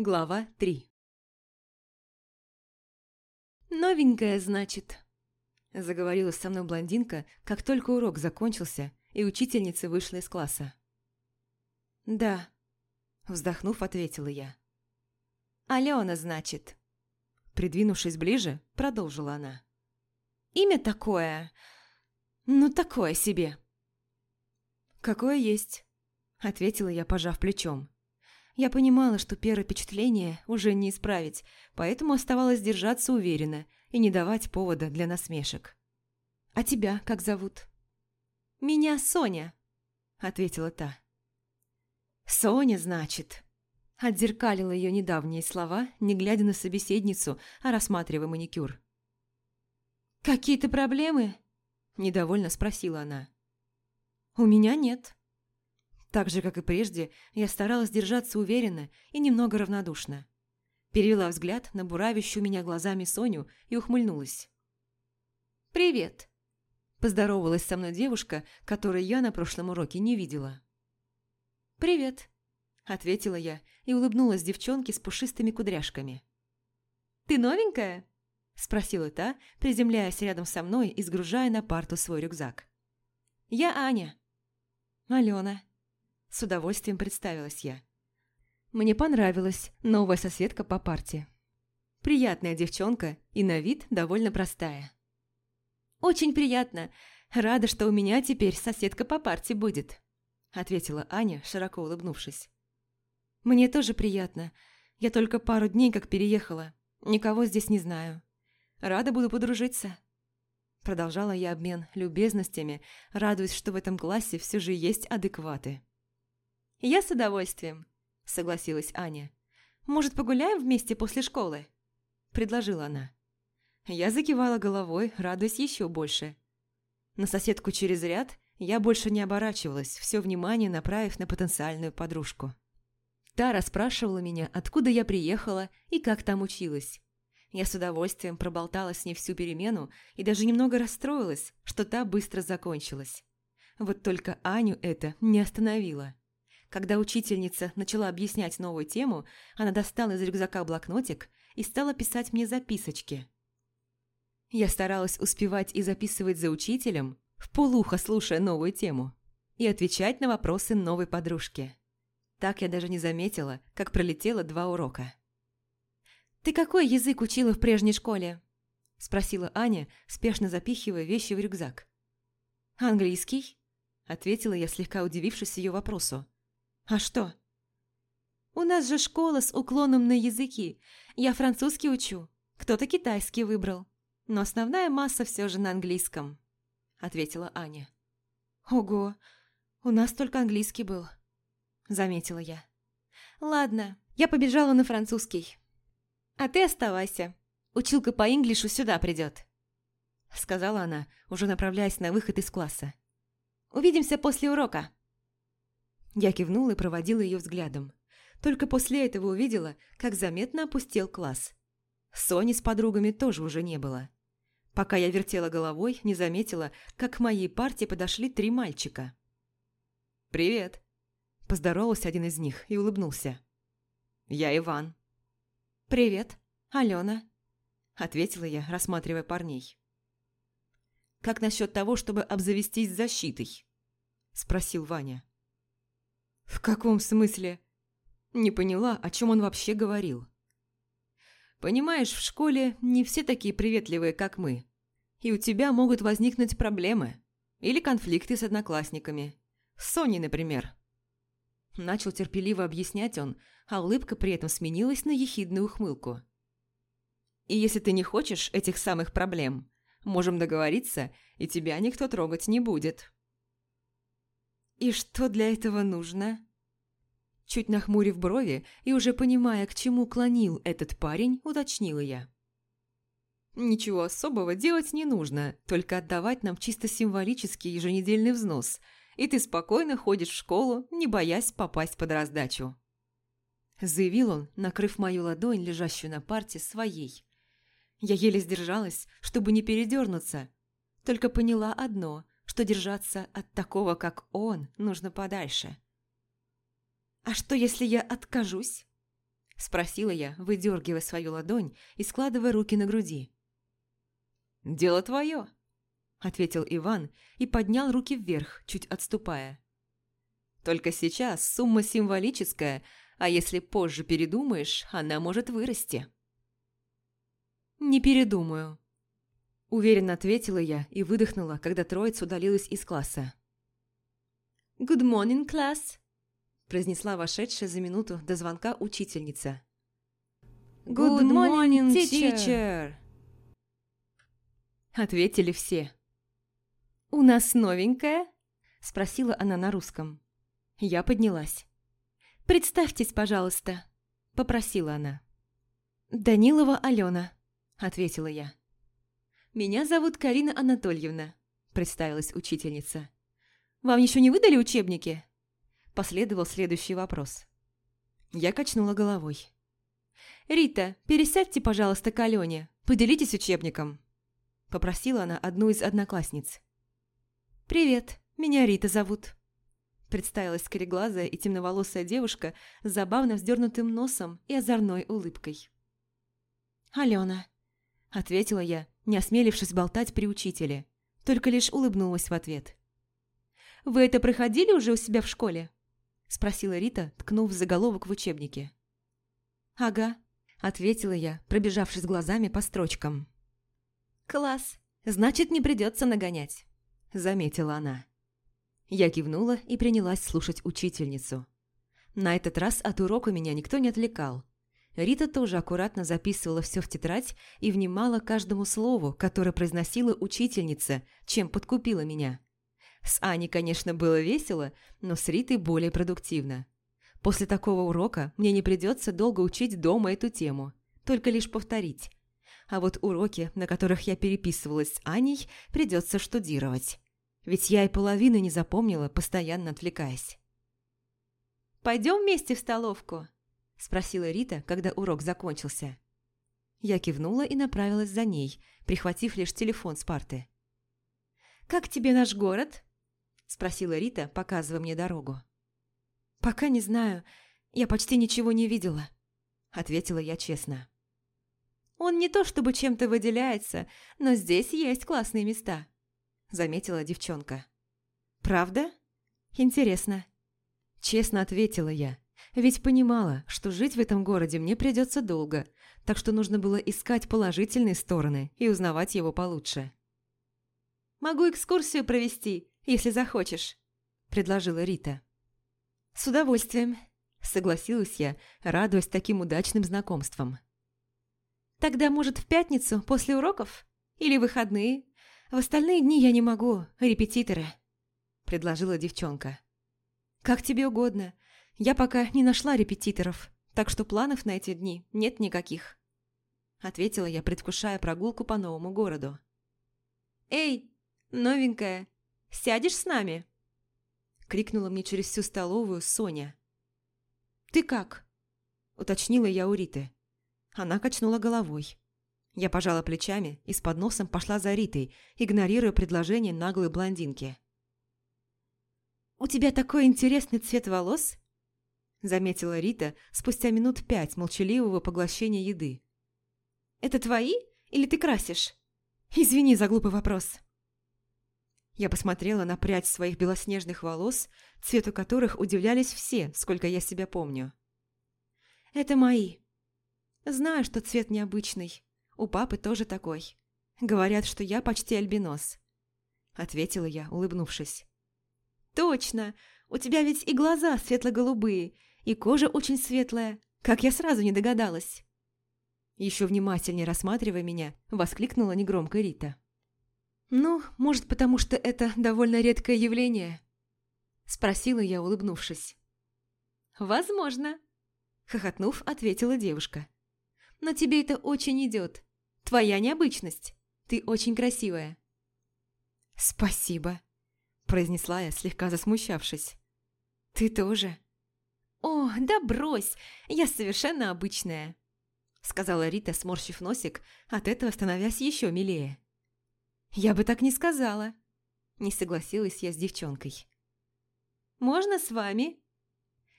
Глава 3 «Новенькая, значит», – заговорила со мной блондинка, как только урок закончился, и учительница вышла из класса. «Да», – вздохнув, ответила я. «Алена, значит». Придвинувшись ближе, продолжила она. «Имя такое... ну, такое себе». «Какое есть», – ответила я, пожав плечом. Я понимала, что первое впечатление уже не исправить, поэтому оставалось держаться уверенно и не давать повода для насмешек. «А тебя как зовут?» «Меня Соня», – ответила та. «Соня, значит», – отзеркалила ее недавние слова, не глядя на собеседницу, а рассматривая маникюр. «Какие-то проблемы?» – недовольно спросила она. «У меня нет», так же, как и прежде, я старалась держаться уверенно и немного равнодушно. Перевела взгляд на буравящую меня глазами Соню и ухмыльнулась. «Привет!» – поздоровалась со мной девушка, которую я на прошлом уроке не видела. «Привет!» – ответила я и улыбнулась девчонке с пушистыми кудряшками. «Ты новенькая?» – спросила та, приземляясь рядом со мной и сгружая на парту свой рюкзак. «Я Аня». «Алена», с удовольствием представилась я. Мне понравилась новая соседка по парте. Приятная девчонка и на вид довольно простая. «Очень приятно. Рада, что у меня теперь соседка по парте будет», ответила Аня, широко улыбнувшись. «Мне тоже приятно. Я только пару дней как переехала. Никого здесь не знаю. Рада буду подружиться». Продолжала я обмен любезностями, радуясь, что в этом классе все же есть адекваты. «Я с удовольствием», – согласилась Аня. «Может, погуляем вместе после школы?» – предложила она. Я закивала головой, радуясь еще больше. На соседку через ряд я больше не оборачивалась, все внимание направив на потенциальную подружку. Та расспрашивала меня, откуда я приехала и как там училась. Я с удовольствием проболтала с ней всю перемену и даже немного расстроилась, что та быстро закончилась. Вот только Аню это не остановило. Когда учительница начала объяснять новую тему, она достала из рюкзака блокнотик и стала писать мне записочки. Я старалась успевать и записывать за учителем, в полухо слушая новую тему, и отвечать на вопросы новой подружки. Так я даже не заметила, как пролетело два урока. «Ты какой язык учила в прежней школе?» – спросила Аня, спешно запихивая вещи в рюкзак. «Английский?» – ответила я, слегка удивившись ее вопросу. «А что?» «У нас же школа с уклоном на языки. Я французский учу. Кто-то китайский выбрал. Но основная масса все же на английском», – ответила Аня. «Ого, у нас только английский был», – заметила я. «Ладно, я побежала на французский. А ты оставайся. Училка по инглишу сюда придет», – сказала она, уже направляясь на выход из класса. «Увидимся после урока». Я кивнула и проводила ее взглядом. Только после этого увидела, как заметно опустел класс. Сони с подругами тоже уже не было. Пока я вертела головой, не заметила, как к моей партии подошли три мальчика. «Привет!» – поздоровался один из них и улыбнулся. «Я Иван». «Привет, Алена», – ответила я, рассматривая парней. «Как насчет того, чтобы обзавестись защитой?» – спросил Ваня. «В каком смысле?» Не поняла, о чем он вообще говорил. «Понимаешь, в школе не все такие приветливые, как мы. И у тебя могут возникнуть проблемы. Или конфликты с одноклассниками. С Соней, например». Начал терпеливо объяснять он, а улыбка при этом сменилась на ехидную ухмылку. «И если ты не хочешь этих самых проблем, можем договориться, и тебя никто трогать не будет». «И что для этого нужно?» Чуть нахмурив брови и уже понимая, к чему клонил этот парень, уточнила я. «Ничего особого делать не нужно, только отдавать нам чисто символический еженедельный взнос, и ты спокойно ходишь в школу, не боясь попасть под раздачу». Заявил он, накрыв мою ладонь, лежащую на парте, своей. Я еле сдержалась, чтобы не передернуться, только поняла одно – что держаться от такого, как он, нужно подальше. «А что, если я откажусь?» Спросила я, выдергивая свою ладонь и складывая руки на груди. «Дело твое», – ответил Иван и поднял руки вверх, чуть отступая. «Только сейчас сумма символическая, а если позже передумаешь, она может вырасти». «Не передумаю», – уверенно ответила я и выдохнула, когда троица удалилась из класса. «Good morning, class!» – произнесла вошедшая за минуту до звонка учительница. «Good morning, teacher!» Ответили все. «У нас новенькая?» – спросила она на русском. Я поднялась. «Представьтесь, пожалуйста», – попросила она. «Данилова Алена», – ответила я. «Меня зовут Карина Анатольевна», – представилась учительница. «Вам еще не выдали учебники?» Последовал следующий вопрос. Я качнула головой. «Рита, пересядьте, пожалуйста, к Алене. Поделитесь учебником», – попросила она одну из одноклассниц. «Привет, меня Рита зовут», – представилась кореглазая и темноволосая девушка с забавно вздернутым носом и озорной улыбкой. «Алена», – ответила я, не осмелившись болтать при учителе, только лишь улыбнулась в ответ. «Вы это проходили уже у себя в школе?» – спросила Рита, ткнув заголовок в учебнике. «Ага», – ответила я, пробежавшись глазами по строчкам. «Класс, значит, не придется нагонять». – заметила она. Я кивнула и принялась слушать учительницу. На этот раз от урока меня никто не отвлекал. Рита тоже аккуратно записывала все в тетрадь и внимала каждому слову, которое произносила учительница, чем подкупила меня. С Аней, конечно, было весело, но с Ритой более продуктивно. После такого урока мне не придется долго учить дома эту тему, только лишь повторить а вот уроки, на которых я переписывалась с Аней, придется штудировать. Ведь я и половины не запомнила, постоянно отвлекаясь. «Пойдем вместе в столовку?» – спросила Рита, когда урок закончился. Я кивнула и направилась за ней, прихватив лишь телефон с парты. «Как тебе наш город?» – спросила Рита, показывая мне дорогу. «Пока не знаю. Я почти ничего не видела», – ответила я честно. Он не то чтобы чем-то выделяется, но здесь есть классные места», – заметила девчонка. «Правда? Интересно». Честно ответила я, ведь понимала, что жить в этом городе мне придется долго, так что нужно было искать положительные стороны и узнавать его получше. «Могу экскурсию провести, если захочешь», – предложила Рита. «С удовольствием», – согласилась я, радуясь таким удачным знакомствам. Тогда, может, в пятницу, после уроков? Или выходные? В остальные дни я не могу, репетиторы», – предложила девчонка. «Как тебе угодно. Я пока не нашла репетиторов, так что планов на эти дни нет никаких», – ответила я, предвкушая прогулку по новому городу. «Эй, новенькая, сядешь с нами?» – крикнула мне через всю столовую Соня. «Ты как?» – уточнила я у Риты. Она качнула головой. Я пожала плечами и с подносом пошла за Ритой, игнорируя предложение наглой блондинки. «У тебя такой интересный цвет волос?» Заметила Рита спустя минут пять молчаливого поглощения еды. «Это твои или ты красишь? Извини за глупый вопрос». Я посмотрела на прядь своих белоснежных волос, цвету которых удивлялись все, сколько я себя помню. «Это мои», Знаю, что цвет необычный. У папы тоже такой. Говорят, что я почти альбинос. Ответила я, улыбнувшись. Точно! У тебя ведь и глаза светло-голубые, и кожа очень светлая, как я сразу не догадалась. Еще внимательнее рассматривая меня, воскликнула негромко Рита. «Ну, может, потому что это довольно редкое явление?» Спросила я, улыбнувшись. «Возможно», – хохотнув, ответила девушка но тебе это очень идет. Твоя необычность. Ты очень красивая». «Спасибо», – произнесла я, слегка засмущавшись. «Ты тоже?» «О, да брось, я совершенно обычная», – сказала Рита, сморщив носик, от этого становясь еще милее. «Я бы так не сказала», – не согласилась я с девчонкой. «Можно с вами?»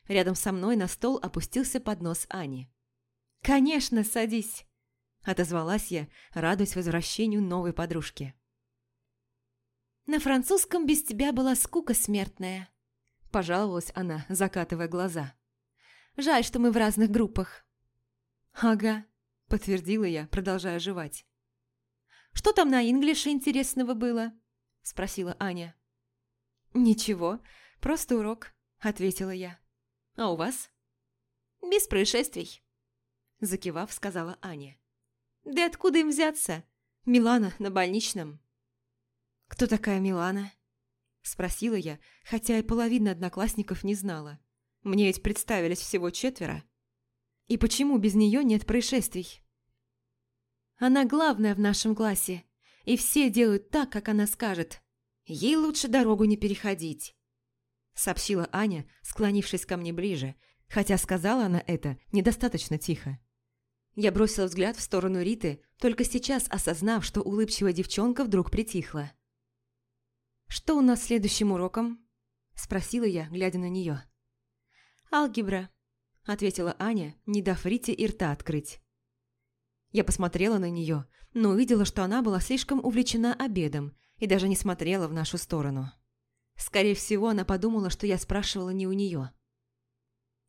Рядом со мной на стол опустился поднос Ани. «Конечно, садись!» – отозвалась я, радуясь возвращению новой подружки. «На французском без тебя была скука смертная», – пожаловалась она, закатывая глаза. «Жаль, что мы в разных группах». «Ага», – подтвердила я, продолжая жевать. «Что там на инглише интересного было?» – спросила Аня. «Ничего, просто урок», – ответила я. «А у вас?» «Без происшествий», – закивав, сказала Аня. «Да откуда им взяться? Милана на больничном». «Кто такая Милана?» – спросила я, хотя и половина одноклассников не знала. Мне ведь представились всего четверо. И почему без нее нет происшествий? Она главная в нашем классе, и все делают так, как она скажет. Ей лучше дорогу не переходить», – сообщила Аня, склонившись ко мне ближе, хотя сказала она это недостаточно тихо. Я бросила взгляд в сторону Риты, только сейчас осознав, что улыбчивая девчонка вдруг притихла. «Что у нас следующим уроком?» – спросила я, глядя на нее. «Алгебра», – ответила Аня, не дав Рите и рта открыть. Я посмотрела на нее, но увидела, что она была слишком увлечена обедом и даже не смотрела в нашу сторону. Скорее всего, она подумала, что я спрашивала не у нее.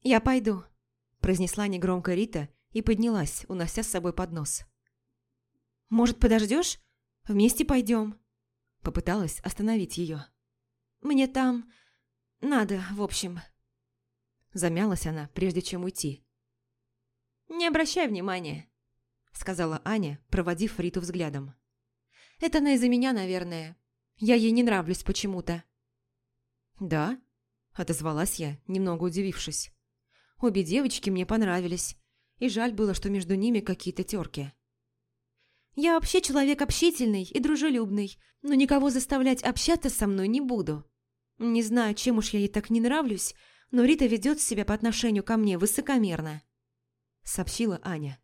«Я пойду», – произнесла негромко Рита и поднялась, унося с собой поднос. «Может, подождешь? Вместе пойдем?» Попыталась остановить ее. «Мне там... надо, в общем...» Замялась она, прежде чем уйти. «Не обращай внимания», – сказала Аня, проводив Риту взглядом. «Это она из-за меня, наверное. Я ей не нравлюсь почему-то». «Да?» – отозвалась я, немного удивившись. Обе девочки мне понравились, и жаль было, что между ними какие-то терки. «Я вообще человек общительный и дружелюбный, но никого заставлять общаться со мной не буду. Не знаю, чем уж я ей так не нравлюсь, но Рита ведет себя по отношению ко мне высокомерно», – сообщила Аня.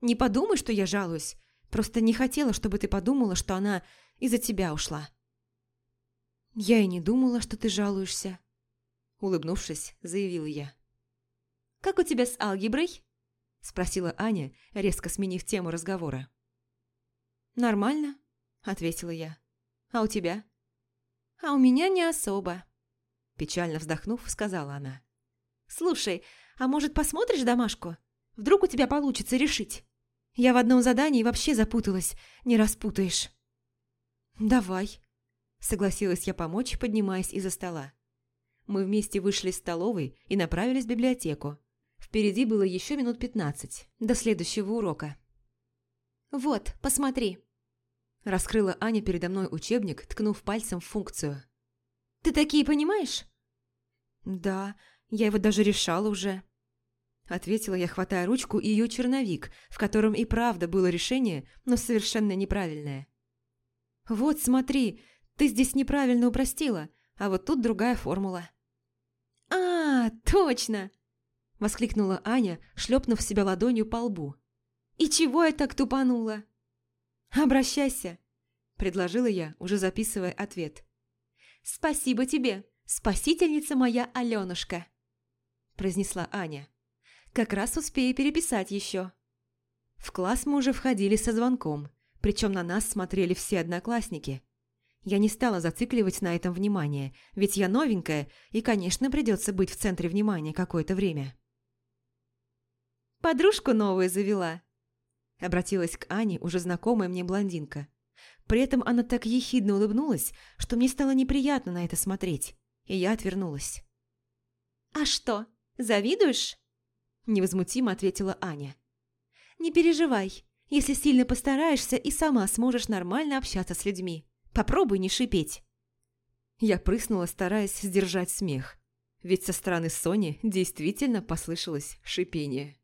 Не подумай, что я жалуюсь. Просто не хотела, чтобы ты подумала, что она из-за тебя ушла». «Я и не думала, что ты жалуешься», – улыбнувшись, заявила я. «Как у тебя с алгеброй?» – спросила Аня, резко сменив тему разговора. «Нормально», – ответила я. «А у тебя?» «А у меня не особо», – печально вздохнув, сказала она. «Слушай, а может, посмотришь домашку? Вдруг у тебя получится решить?» Я в одном задании вообще запуталась, не распутаешь». «Давай», – согласилась я помочь, поднимаясь из-за стола. Мы вместе вышли из столовой и направились в библиотеку. Впереди было еще минут пятнадцать, до следующего урока. «Вот, посмотри», – раскрыла Аня передо мной учебник, ткнув пальцем в функцию. «Ты такие понимаешь?» «Да, я его даже решала уже», Ответила я, хватая ручку и ее черновик, в котором и правда было решение, но совершенно неправильное. «Вот, смотри, ты здесь неправильно упростила, а вот тут другая формула». «А, точно!» – воскликнула Аня, шлепнув себя ладонью по лбу. «И чего я так тупанула?» «Обращайся», – предложила я, уже записывая ответ. «Спасибо тебе, спасительница моя Аленушка», – произнесла Аня. Как раз успею переписать еще. В класс мы уже входили со звонком, причем на нас смотрели все одноклассники. Я не стала зацикливать на этом внимание, ведь я новенькая, и, конечно, придется быть в центре внимания какое-то время. «Подружку новую завела», – обратилась к Ане уже знакомая мне блондинка. При этом она так ехидно улыбнулась, что мне стало неприятно на это смотреть, и я отвернулась. «А что, завидуешь?» невозмутимо ответила Аня. «Не переживай, если сильно постараешься и сама сможешь нормально общаться с людьми. Попробуй не шипеть». Я прыснула, стараясь сдержать смех, ведь со стороны Сони действительно послышалось шипение.